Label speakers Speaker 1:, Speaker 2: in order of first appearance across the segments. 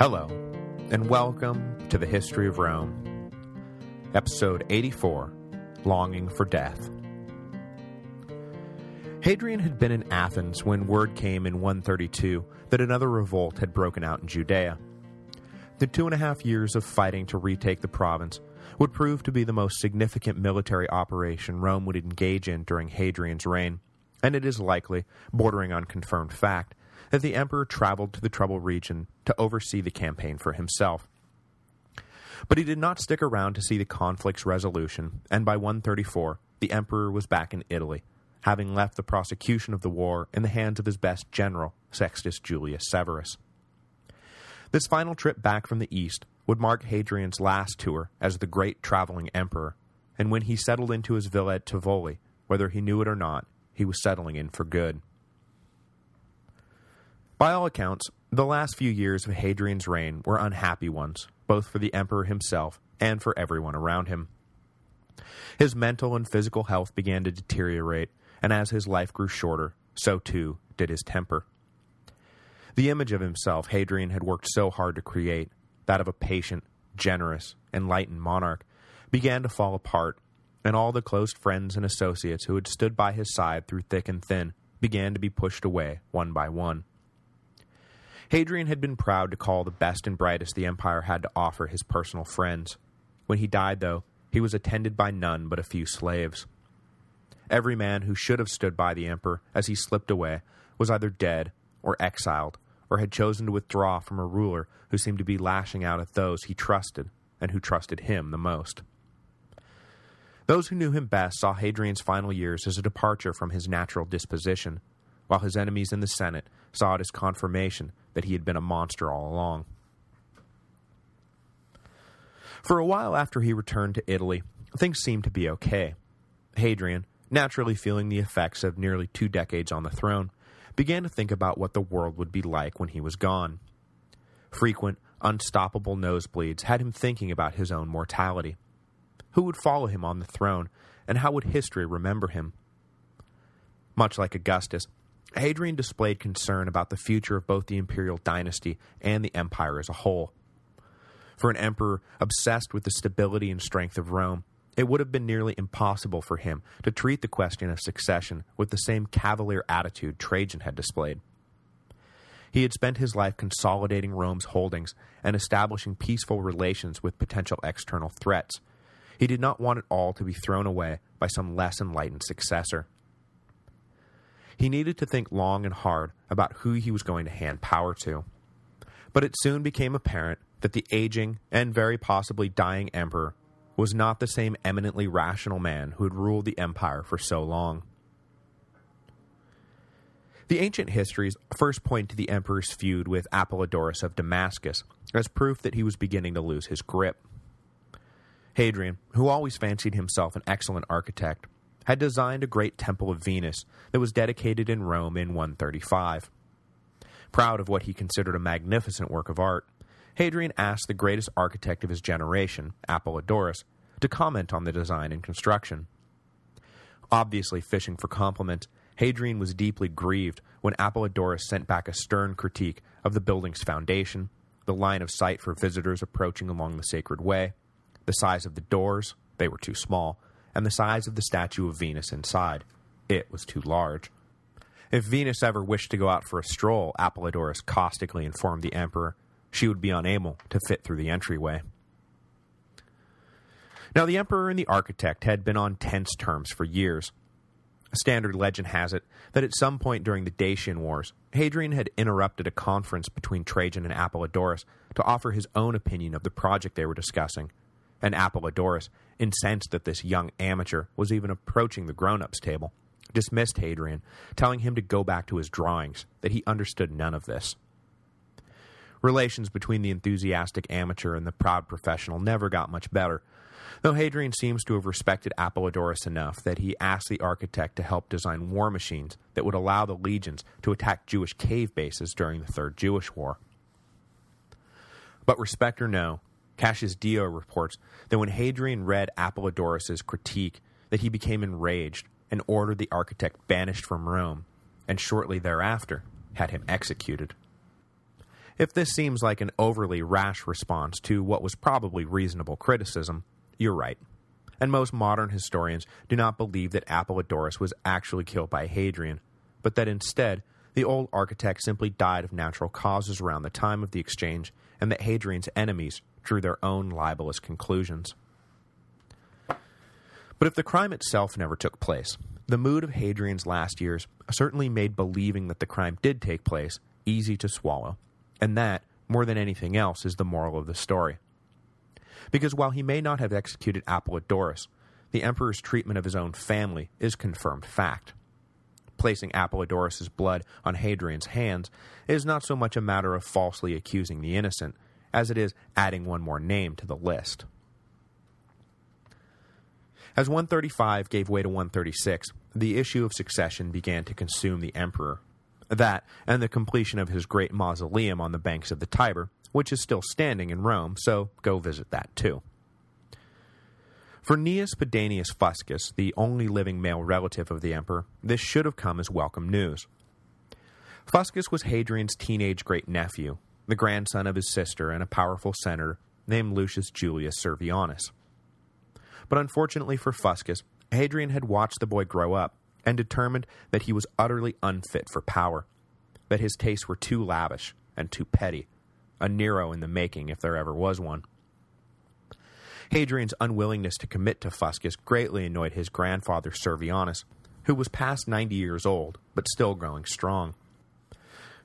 Speaker 1: Hello, and welcome to the History of Rome, Episode 84, Longing for Death. Hadrian had been in Athens when word came in 132 that another revolt had broken out in Judea. The two and a half years of fighting to retake the province would prove to be the most significant military operation Rome would engage in during Hadrian's reign, and it is likely, bordering on confirmed fact, that the emperor traveled to the troubled region to oversee the campaign for himself. But he did not stick around to see the conflict's resolution, and by 134, the emperor was back in Italy, having left the prosecution of the war in the hands of his best general, Sextus Julius Severus. This final trip back from the east would mark Hadrian's last tour as the great traveling emperor, and when he settled into his villa at Tivoli, whether he knew it or not, he was settling in for good. By all accounts, the last few years of Hadrian's reign were unhappy ones, both for the emperor himself and for everyone around him. His mental and physical health began to deteriorate, and as his life grew shorter, so too did his temper. The image of himself Hadrian had worked so hard to create, that of a patient, generous, enlightened monarch, began to fall apart, and all the close friends and associates who had stood by his side through thick and thin began to be pushed away one by one. Hadrian had been proud to call the best and brightest the empire had to offer his personal friends. When he died, though, he was attended by none but a few slaves. Every man who should have stood by the emperor as he slipped away was either dead or exiled, or had chosen to withdraw from a ruler who seemed to be lashing out at those he trusted and who trusted him the most. Those who knew him best saw Hadrian's final years as a departure from his natural disposition, while his enemies in the Senate saw it as confirmation that he had been a monster all along. For a while after he returned to Italy, things seemed to be okay. Hadrian, naturally feeling the effects of nearly two decades on the throne, began to think about what the world would be like when he was gone. Frequent, unstoppable nosebleeds had him thinking about his own mortality. Who would follow him on the throne, and how would history remember him? Much like Augustus, Hadrian displayed concern about the future of both the imperial dynasty and the empire as a whole. For an emperor obsessed with the stability and strength of Rome, it would have been nearly impossible for him to treat the question of succession with the same cavalier attitude Trajan had displayed. He had spent his life consolidating Rome's holdings and establishing peaceful relations with potential external threats. He did not want it all to be thrown away by some less enlightened successor. He needed to think long and hard about who he was going to hand power to. But it soon became apparent that the aging and very possibly dying emperor was not the same eminently rational man who had ruled the empire for so long. The ancient histories first point to the emperor's feud with Apollodorus of Damascus as proof that he was beginning to lose his grip. Hadrian, who always fancied himself an excellent architect, had designed a great temple of Venus that was dedicated in Rome in 135. Proud of what he considered a magnificent work of art, Hadrian asked the greatest architect of his generation, Apollodorus, to comment on the design and construction. Obviously fishing for compliments, Hadrian was deeply grieved when Apollodorus sent back a stern critique of the building's foundation, the line of sight for visitors approaching along the sacred way, the size of the doors, they were too small, and the size of the statue of Venus inside. It was too large. If Venus ever wished to go out for a stroll, Apollodorus caustically informed the emperor, she would be unable to fit through the entryway. Now, the emperor and the architect had been on tense terms for years. A standard legend has it that at some point during the Dacian Wars, Hadrian had interrupted a conference between Trajan and Apollodorus to offer his own opinion of the project they were discussing, and Apollodorus, incensed that this young amateur was even approaching the grown-ups table, dismissed Hadrian, telling him to go back to his drawings, that he understood none of this. Relations between the enthusiastic amateur and the proud professional never got much better, though Hadrian seems to have respected Apollodorus enough that he asked the architect to help design war machines that would allow the legions to attack Jewish cave bases during the Third Jewish War. But respect or no, Cassius Dio reports that when Hadrian read Apollodorus's critique, that he became enraged and ordered the architect banished from Rome, and shortly thereafter had him executed. If this seems like an overly rash response to what was probably reasonable criticism, you're right. And most modern historians do not believe that Apollodorus was actually killed by Hadrian, but that instead, the old architect simply died of natural causes around the time of the exchange, and that Hadrian's enemies drew their own libelous conclusions. But if the crime itself never took place, the mood of Hadrian's last years certainly made believing that the crime did take place easy to swallow, and that, more than anything else, is the moral of the story. Because while he may not have executed Apollodorus, the emperor's treatment of his own family is confirmed fact. Placing Apollodorus's blood on Hadrian's hands is not so much a matter of falsely accusing the innocent, as it is adding one more name to the list. As 135 gave way to 136, the issue of succession began to consume the emperor. That, and the completion of his great mausoleum on the banks of the Tiber, which is still standing in Rome, so go visit that too. For Gnaeus Pedanius Fuscus, the only living male relative of the emperor, this should have come as welcome news. Fuscus was Hadrian's teenage great-nephew, the grandson of his sister and a powerful senator named Lucius Julius Servianus. But unfortunately for Fuscus, Hadrian had watched the boy grow up and determined that he was utterly unfit for power, that his tastes were too lavish and too petty, a Nero in the making if there ever was one. Hadrian's unwillingness to commit to Fuscus greatly annoyed his grandfather Servianus, who was past 90 years old, but still growing strong.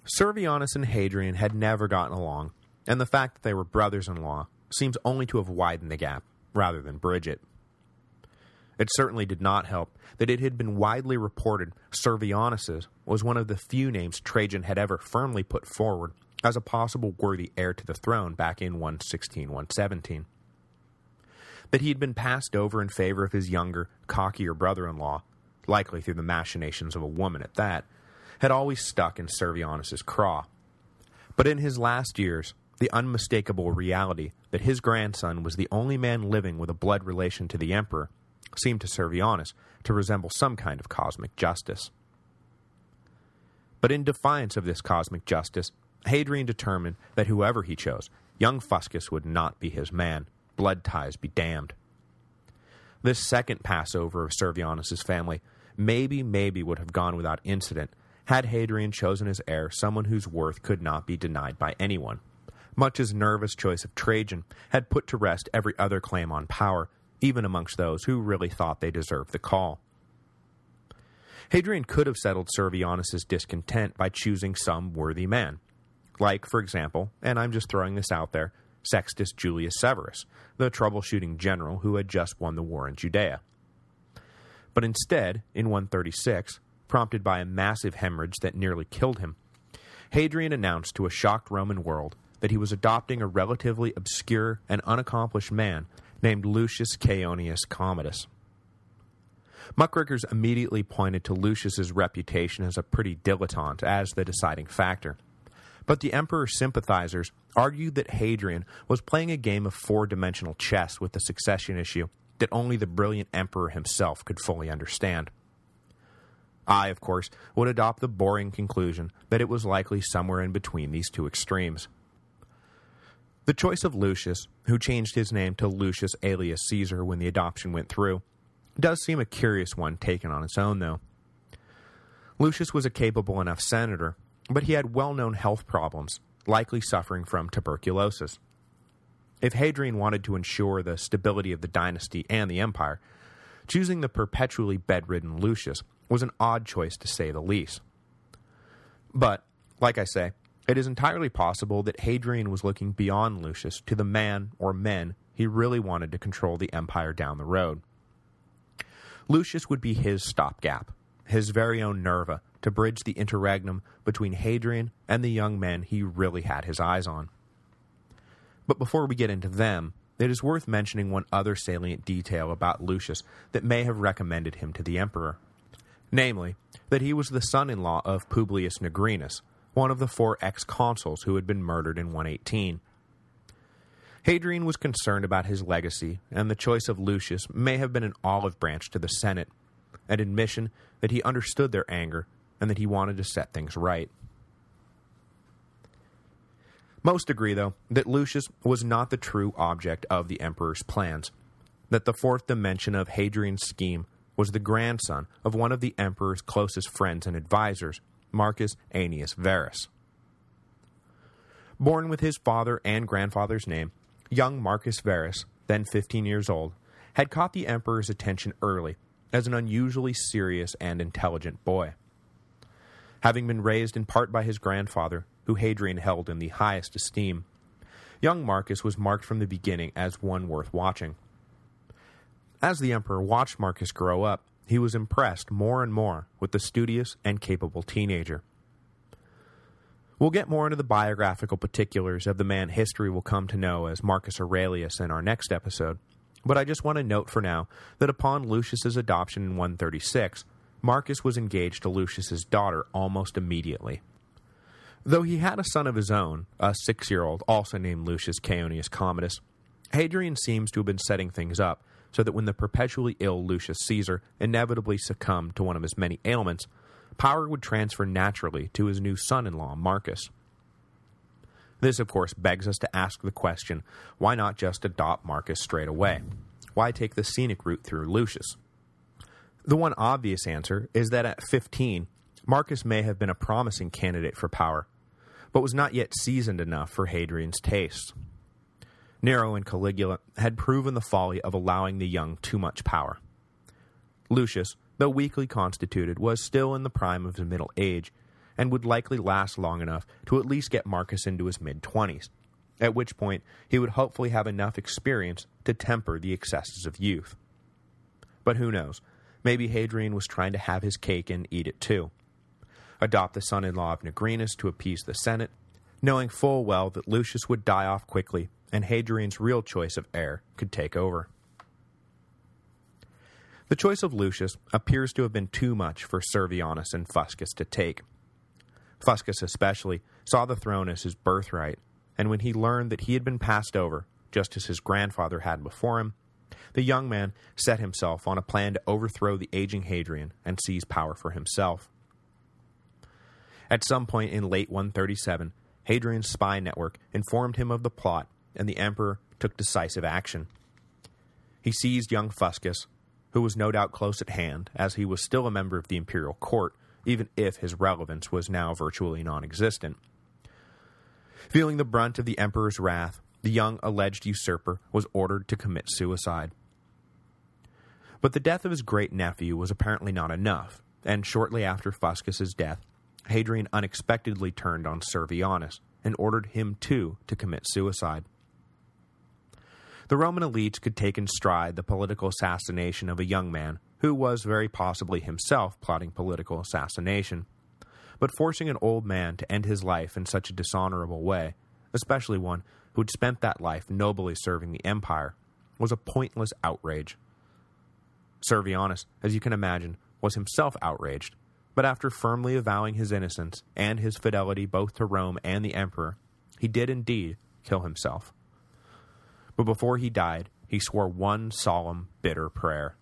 Speaker 1: Servianus and Hadrian had never gotten along, and the fact that they were brothers-in-law seems only to have widened the gap, rather than bridge it. It certainly did not help that it had been widely reported Servianus's was one of the few names Trajan had ever firmly put forward as a possible worthy heir to the throne back in 116-117. That he had been passed over in favor of his younger, cockier brother-in-law, likely through the machinations of a woman at that, had always stuck in Servianus's craw. But in his last years, the unmistakable reality that his grandson was the only man living with a blood relation to the emperor seemed to Servianus to resemble some kind of cosmic justice. But in defiance of this cosmic justice, Hadrian determined that whoever he chose, young Fuscus would not be his man, blood ties be damned. This second Passover of Servianus's family maybe, maybe would have gone without incident had Hadrian chosen as heir someone whose worth could not be denied by anyone, much as Nerva's choice of Trajan had put to rest every other claim on power even amongst those who really thought they deserved the call. Hadrian could have settled Servianus's discontent by choosing some worthy man, like, for example, and I'm just throwing this out there, Sextus Julius Severus, the troubleshooting general who had just won the war in Judea. But instead, in 136, prompted by a massive hemorrhage that nearly killed him, Hadrian announced to a shocked Roman world that he was adopting a relatively obscure and unaccomplished man named Lucius Ceionius Commodus. Muckrakers immediately pointed to Lucius's reputation as a pretty dilettante as the deciding factor. But the emperor's sympathizers argued that Hadrian was playing a game of four-dimensional chess with the succession issue that only the brilliant emperor himself could fully understand. I, of course, would adopt the boring conclusion that it was likely somewhere in between these two extremes. The choice of Lucius, who changed his name to Lucius Aelius Caesar when the adoption went through, does seem a curious one taken on its own, though. Lucius was a capable enough senator, but he had well-known health problems, likely suffering from tuberculosis. If Hadrian wanted to ensure the stability of the dynasty and the empire, choosing the perpetually bedridden Lucius was an odd choice to say the least. But, like I say, it is entirely possible that Hadrian was looking beyond Lucius to the man or men he really wanted to control the empire down the road. Lucius would be his stopgap, his very own Nerva, to bridge the interregnum between Hadrian and the young men he really had his eyes on. But before we get into them, it is worth mentioning one other salient detail about Lucius that may have recommended him to the emperor. Namely, that he was the son-in-law of Publius Nigrinus, one of the four ex-consuls who had been murdered in 118. Hadrian was concerned about his legacy, and the choice of Lucius may have been an olive branch to the Senate, an admission that he understood their anger and that he wanted to set things right. Most agree, though, that Lucius was not the true object of the emperor's plans, that the fourth dimension of Hadrian's scheme was the grandson of one of the emperor's closest friends and advisors, Marcus Annius Verus. Born with his father and grandfather's name, young Marcus Verus, then 15 years old, had caught the emperor's attention early as an unusually serious and intelligent boy. Having been raised in part by his grandfather, who Hadrian held in the highest esteem, young Marcus was marked from the beginning as one worth watching. As the emperor watched Marcus grow up, he was impressed more and more with the studious and capable teenager. We'll get more into the biographical particulars of the man history will come to know as Marcus Aurelius in our next episode, but I just want to note for now that upon Lucius's adoption in 136, Marcus was engaged to Lucius's daughter almost immediately. Though he had a son of his own, a six-year-old also named Lucius Ceionius Commodus, Hadrian seems to have been setting things up so that when the perpetually ill Lucius Caesar inevitably succumbed to one of his many ailments, power would transfer naturally to his new son-in-law, Marcus. This, of course, begs us to ask the question, why not just adopt Marcus straight away? Why take the scenic route through Lucius? The one obvious answer is that at 15, Marcus may have been a promising candidate for power, but was not yet seasoned enough for Hadrian's tastes. Nero and Caligula had proven the folly of allowing the young too much power. Lucius, though weakly constituted, was still in the prime of his middle age, and would likely last long enough to at least get Marcus into his mid-twenties, at which point he would hopefully have enough experience to temper the excesses of youth. But who knows, maybe Hadrian was trying to have his cake and eat it too. Adopt the son-in-law of Nigrinus to appease the Senate, knowing full well that Lucius would die off quickly and Hadrian's real choice of heir could take over. The choice of Lucius appears to have been too much for Servianus and Fuscus to take. Fuscus especially saw the throne as his birthright, and when he learned that he had been passed over, just as his grandfather had before him, the young man set himself on a plan to overthrow the aging Hadrian and seize power for himself. At some point in late 137, Hadrian's spy network informed him of the plot and the emperor took decisive action. He seized young Fuscus, who was no doubt close at hand, as he was still a member of the imperial court, even if his relevance was now virtually non-existent. Feeling the brunt of the emperor's wrath, the young alleged usurper was ordered to commit suicide. But the death of his great-nephew was apparently not enough, and shortly after Fuscus's death, Hadrian unexpectedly turned on Servianus and ordered him too to commit suicide. The Roman elites could take in stride the political assassination of a young man who was very possibly himself plotting political assassination. But forcing an old man to end his life in such a dishonorable way, especially one who had spent that life nobly serving the empire, was a pointless outrage. Servianus, as you can imagine, was himself outraged, but after firmly avowing his innocence and his fidelity both to Rome and the emperor, he did indeed kill himself. But before he died, he swore one solemn, bitter prayer.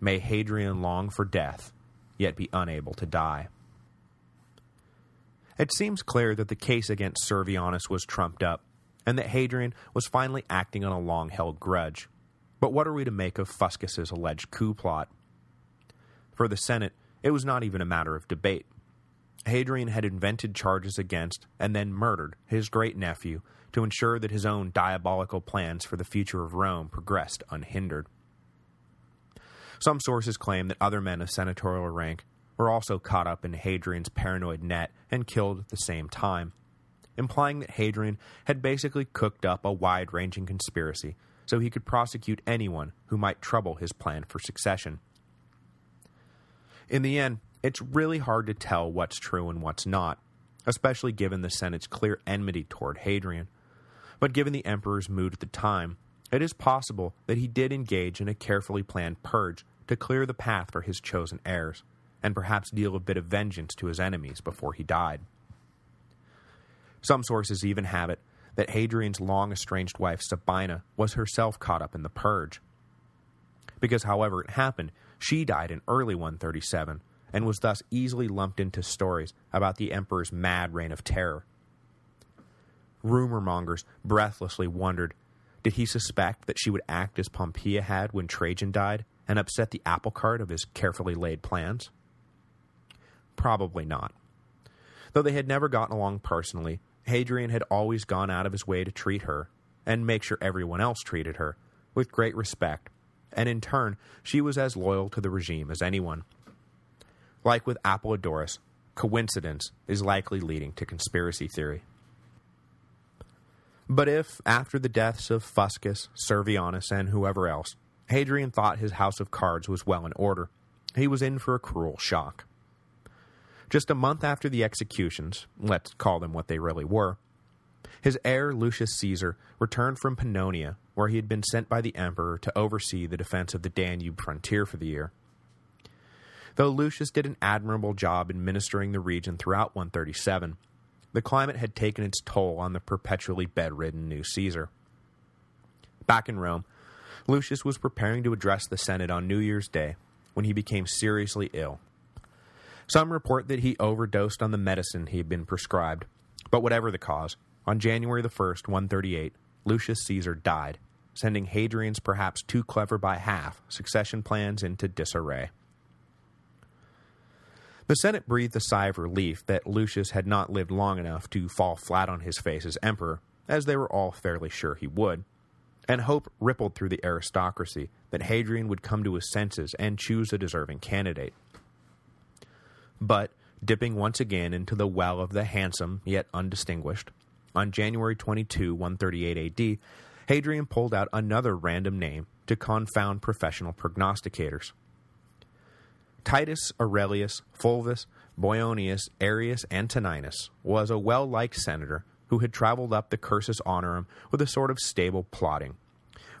Speaker 1: May Hadrian long for death, yet be unable to die. It seems clear that the case against Servianus was trumped up, and that Hadrian was finally acting on a long-held grudge. But what are we to make of Fuscus's alleged coup plot? For the Senate, it was not even a matter of debate. Hadrian had invented charges against, and then murdered, his great-nephew to ensure that his own diabolical plans for the future of Rome progressed unhindered. Some sources claim that other men of senatorial rank were also caught up in Hadrian's paranoid net and killed at the same time, implying that Hadrian had basically cooked up a wide-ranging conspiracy so he could prosecute anyone who might trouble his plan for succession. In the end, it's really hard to tell what's true and what's not, especially given the Senate's clear enmity toward Hadrian, but given the emperor's mood at the time, it is possible that he did engage in a carefully planned purge to clear the path for his chosen heirs, and perhaps deal a bit of vengeance to his enemies before he died. Some sources even have it that Hadrian's long-estranged wife Sabina was herself caught up in the purge. Because however it happened, she died in early 137, and was thus easily lumped into stories about the emperor's mad reign of terror, rumor mongers breathlessly wondered, did he suspect that she would act as Pompeia had when Trajan died, and upset the apple cart of his carefully laid plans? Probably not. Though they had never gotten along personally, Hadrian had always gone out of his way to treat her, and make sure everyone else treated her, with great respect, and in turn, she was as loyal to the regime as anyone. Like with Apollodorus, coincidence is likely leading to conspiracy theory. But if, after the deaths of Fuscus, Servianus, and whoever else, Hadrian thought his house of cards was well in order, he was in for a cruel shock. Just a month after the executions, let's call them what they really were, his heir Lucius Caesar returned from Pannonia, where he had been sent by the emperor to oversee the defense of the Danube frontier for the year. Though Lucius did an admirable job administering the region throughout 137, the climate had taken its toll on the perpetually bedridden new Caesar. Back in Rome, Lucius was preparing to address the Senate on New Year's Day when he became seriously ill. Some report that he overdosed on the medicine he had been prescribed, but whatever the cause, on January the 1st, 138, Lucius Caesar died, sending Hadrian's perhaps too clever by half succession plans into disarray. The Senate breathed a sigh of relief that Lucius had not lived long enough to fall flat on his face as emperor, as they were all fairly sure he would, and hope rippled through the aristocracy that Hadrian would come to his senses and choose a deserving candidate. But, dipping once again into the well of the handsome yet undistinguished, on January 22, 138 AD, Hadrian pulled out another random name to confound professional prognosticators. Titus Aurelius Fulvus Boionius Arrius Antoninus was a well-liked senator who had traveled up the cursus honorum with a sort of stable plotting,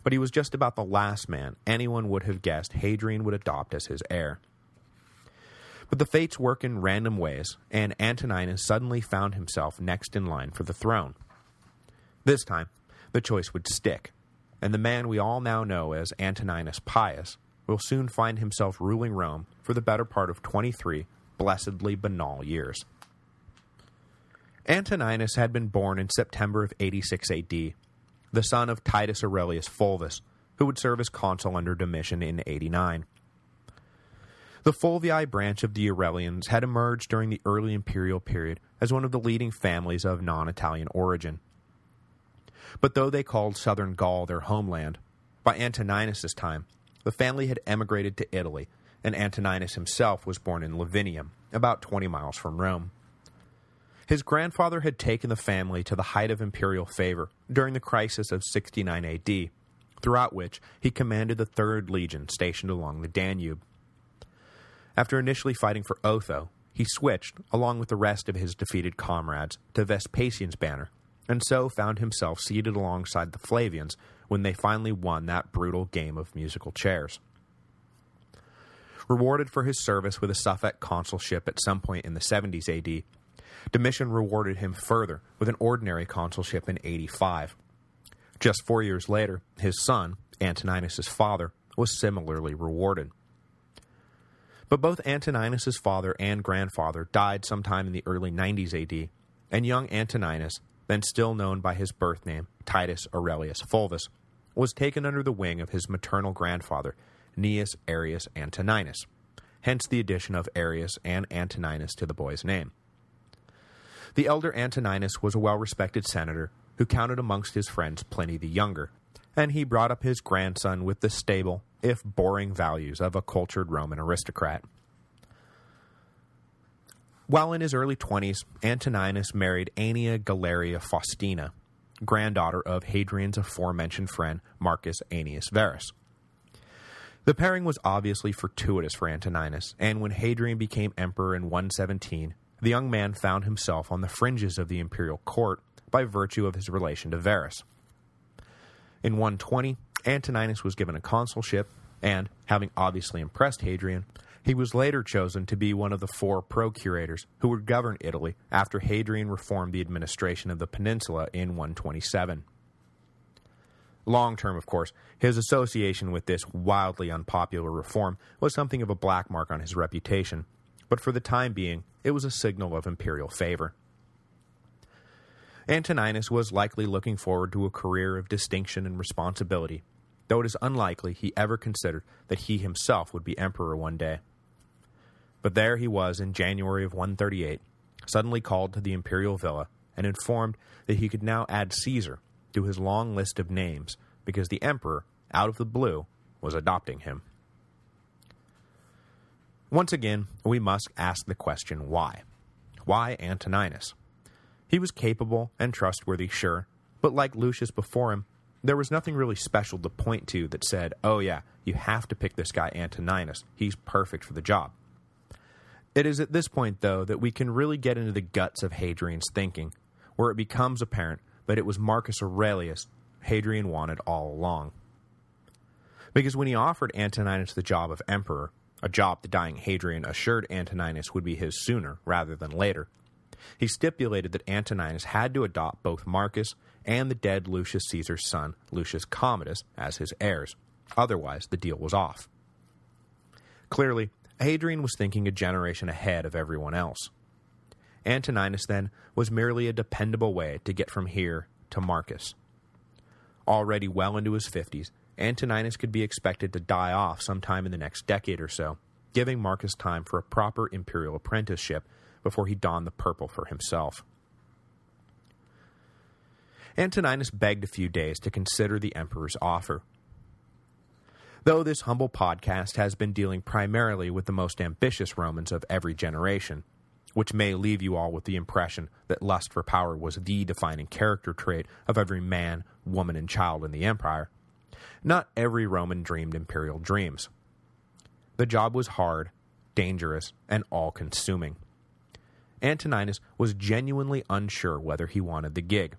Speaker 1: but he was just about the last man anyone would have guessed Hadrian would adopt as his heir. But the fates work in random ways, and Antoninus suddenly found himself next in line for the throne. This time, the choice would stick, and the man we all now know as Antoninus Pius will soon find himself ruling Rome for the better part of 23 blessedly banal years. Antoninus had been born in September of 86 AD, the son of Titus Aurelius Fulvus, who would serve as consul under Domitian in 89. The Fulvii branch of the Aurelians had emerged during the early imperial period as one of the leading families of non-Italian origin. But though they called southern Gaul their homeland, by Antoninus's time, the family had emigrated to Italy, and Antoninus himself was born in Lanuvium, about 20 miles from Rome. His grandfather had taken the family to the height of imperial favor during the crisis of 69 AD, throughout which he commanded the 3rd Legion stationed along the Danube. After initially fighting for Otho, he switched, along with the rest of his defeated comrades, to Vespasian's banner, and so found himself seated alongside the Flavians when they finally won that brutal game of musical chairs. Rewarded for his service with a suffect consulship at some point in the 70s AD, Domitian rewarded him further with an ordinary consulship in 85. Just four years later, his son, Antoninus's father, was similarly rewarded. But both Antoninus's father and grandfather died sometime in the early 90s AD, and young Antoninus, then still known by his birth name, Titus Aurelius Fulvus, was taken under the wing of his maternal grandfather, Gnaeus Arrius Antoninus, hence the addition of Arrius and Antoninus to the boy's name. The elder Antoninus was a well-respected senator who counted amongst his friends Pliny the Younger, and he brought up his grandson with the stable, if boring values of a cultured Roman aristocrat. While in his early 20s, Antoninus married Annia Galeria Faustina, granddaughter of Hadrian's aforementioned friend Marcus Annius Verus. The pairing was obviously fortuitous for Antoninus, and when Hadrian became emperor in 117, the young man found himself on the fringes of the imperial court by virtue of his relation to Verus. In 120, Antoninus was given a consulship, and, having obviously impressed Hadrian, he was later chosen to be one of the four procurators who would govern Italy after Hadrian reformed the administration of the peninsula in 127. Long-term, of course, his association with this wildly unpopular reform was something of a black mark on his reputation, but for the time being, it was a signal of imperial favor. Antoninus was likely looking forward to a career of distinction and responsibility, though it is unlikely he ever considered that he himself would be emperor one day. But there he was in January of 138, suddenly called to the imperial villa and informed that he could now add Caesar to his long list of names because the emperor, out of the blue, was adopting him. Once again, we must ask the question why. Why Antoninus? He was capable and trustworthy, sure, but like Lucius before him, there was nothing really special to point to that said, oh yeah, you have to pick this guy Antoninus, he's perfect for the job. It is at this point, though, that we can really get into the guts of Hadrian's thinking, where it becomes apparent that it was Marcus Aurelius Hadrian wanted all along. Because when he offered Antoninus the job of emperor, a job the dying Hadrian assured Antoninus would be his sooner rather than later, he stipulated that Antoninus had to adopt both Marcus and the dead Lucius Caesar's son, Lucius Commodus, as his heirs. Otherwise, the deal was off. Clearly, Hadrian was thinking a generation ahead of everyone else. Antoninus, then, was merely a dependable way to get from here to Marcus. Already well into his 50s, Antoninus could be expected to die off sometime in the next decade or so, giving Marcus time for a proper imperial apprenticeship before he donned the purple for himself. Antoninus begged a few days to consider the emperor's offer. Though this humble podcast has been dealing primarily with the most ambitious Romans of every generation, which may leave you all with the impression that lust for power was the defining character trait of every man, woman, and child in the empire, not every Roman dreamed imperial dreams. The job was hard, dangerous, and all-consuming. Antoninus was genuinely unsure whether he wanted the gig.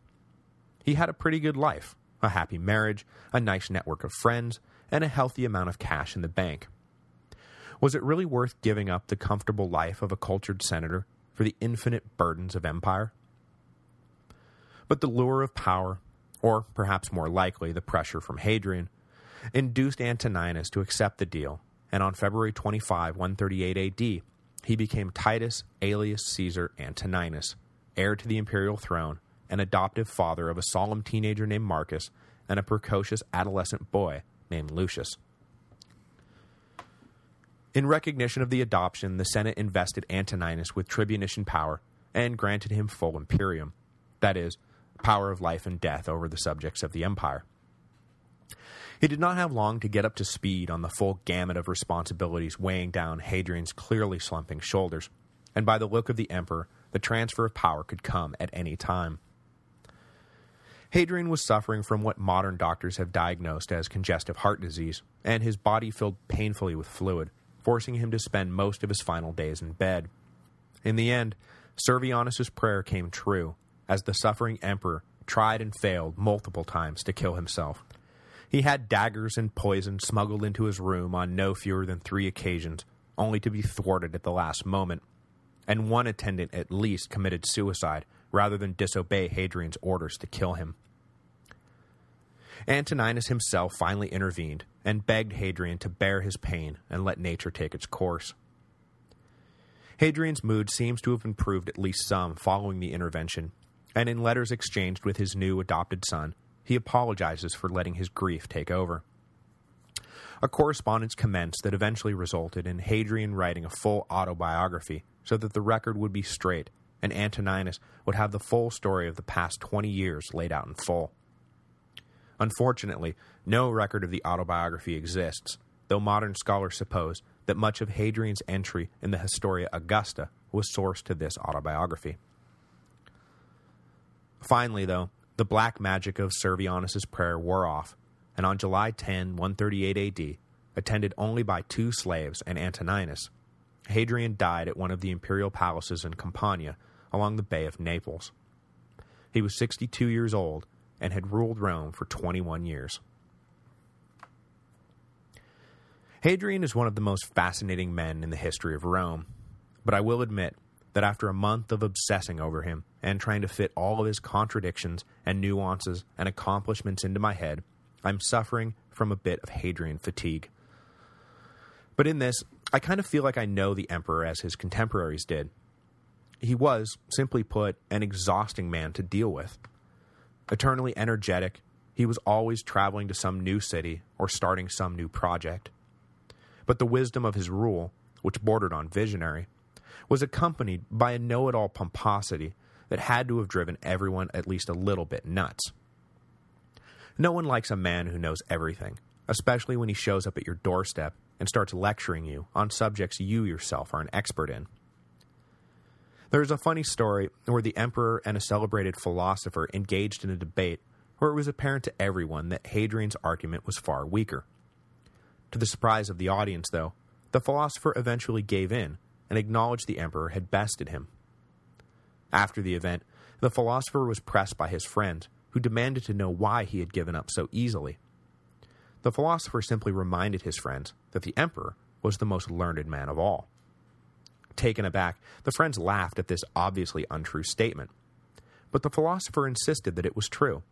Speaker 1: He had a pretty good life, a happy marriage, a nice network of friends, and a healthy amount of cash in the bank. Was it really worth giving up the comfortable life of a cultured senator for the infinite burdens of empire? But the lure of power, or perhaps more likely the pressure from Hadrian, induced Antoninus to accept the deal, and on February 25, 138 AD, he became Titus Aelius Caesar Antoninus, heir to the imperial throne, and adoptive father of a solemn teenager named Marcus and a precocious adolescent boy named Lucius. In recognition of the adoption, the Senate invested Antoninus with tribunician power and granted him full imperium, that is, power of life and death over the subjects of the empire. He did not have long to get up to speed on the full gamut of responsibilities weighing down Hadrian's clearly slumping shoulders, and by the look of the emperor, the transfer of power could come at any time. Hadrian was suffering from what modern doctors have diagnosed as congestive heart disease, and his body filled painfully with fluid, forcing him to spend most of his final days in bed. In the end, Servianus's prayer came true, as the suffering emperor tried and failed multiple times to kill himself. He had daggers and poison smuggled into his room on no fewer than three occasions, only to be thwarted at the last moment, and one attendant at least committed suicide rather than disobey Hadrian's orders to kill him. Antoninus himself finally intervened and begged Hadrian to bear his pain and let nature take its course. Hadrian's mood seems to have improved at least some following the intervention, and in letters exchanged with his new adopted son, he apologizes for letting his grief take over. A correspondence commenced that eventually resulted in Hadrian writing a full autobiography so that the record would be straight and Antoninus would have the full story of the past 20 years laid out in full. Unfortunately, no record of the autobiography exists, though modern scholars suppose that much of Hadrian's entry in the Historia Augusta was sourced to this autobiography. Finally, though, the black magic of Servianus's prayer wore off, and on July 10, 138 AD, attended only by two slaves and Antoninus, Hadrian died at one of the imperial palaces in Campania along the Bay of Naples. He was 62 years old and had ruled Rome for 21 years. Hadrian is one of the most fascinating men in the history of Rome, but I will admit that after a month of obsessing over him and trying to fit all of his contradictions and nuances and accomplishments into my head, I'm suffering from a bit of Hadrian fatigue. But in this, I kind of feel like I know the emperor as his contemporaries did. He was, simply put, an exhausting man to deal with. Eternally energetic, he was always traveling to some new city or starting some new project. But the wisdom of his rule, which bordered on visionary, was accompanied by a know-it-all pomposity that had to have driven everyone at least a little bit nuts. No one likes a man who knows everything, especially when he shows up at your doorstep and starts lecturing you on subjects you yourself are an expert in. There is a funny story where the emperor and a celebrated philosopher engaged in a debate where it was apparent to everyone that Hadrian's argument was far weaker. To the surprise of the audience, though, the philosopher eventually gave in and acknowledged the emperor had bested him. After the event, the philosopher was pressed by his friends, who demanded to know why he had given up so easily. The philosopher simply reminded his friends that the emperor was the most learned man of all. Taken aback, the friends laughed at this obviously untrue statement. But the philosopher insisted that it was true.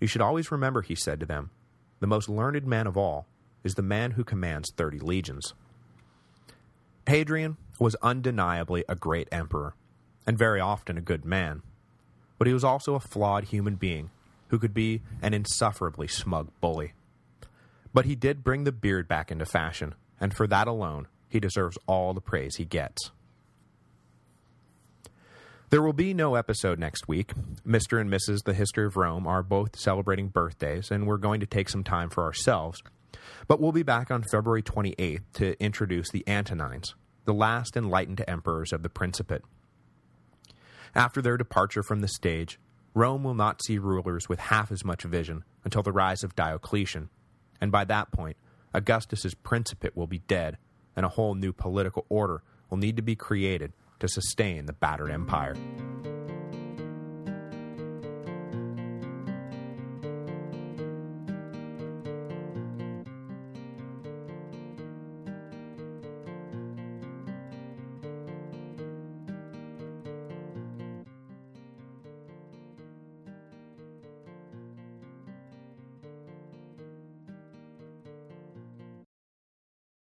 Speaker 1: You should always remember, he said to them, the most learned man of all is the man who commands thirty legions. Hadrian was undeniably a great emperor, and very often a good man, but he was also a flawed human being who could be an insufferably smug bully. But he did bring the beard back into fashion, and for that alone, he deserves all the praise he gets. There will be no episode next week. Mr. and Mrs. The History of Rome are both celebrating birthdays, and we're going to take some time for ourselves. But we'll be back on February 28th to introduce the Antonines, the last enlightened emperors of the Principate. After their departure from the stage, Rome will not see rulers with half as much vision until the rise of Diocletian, and by that point, Augustus's Principate will be dead, and a whole new political order will need to be created to sustain the battered empire.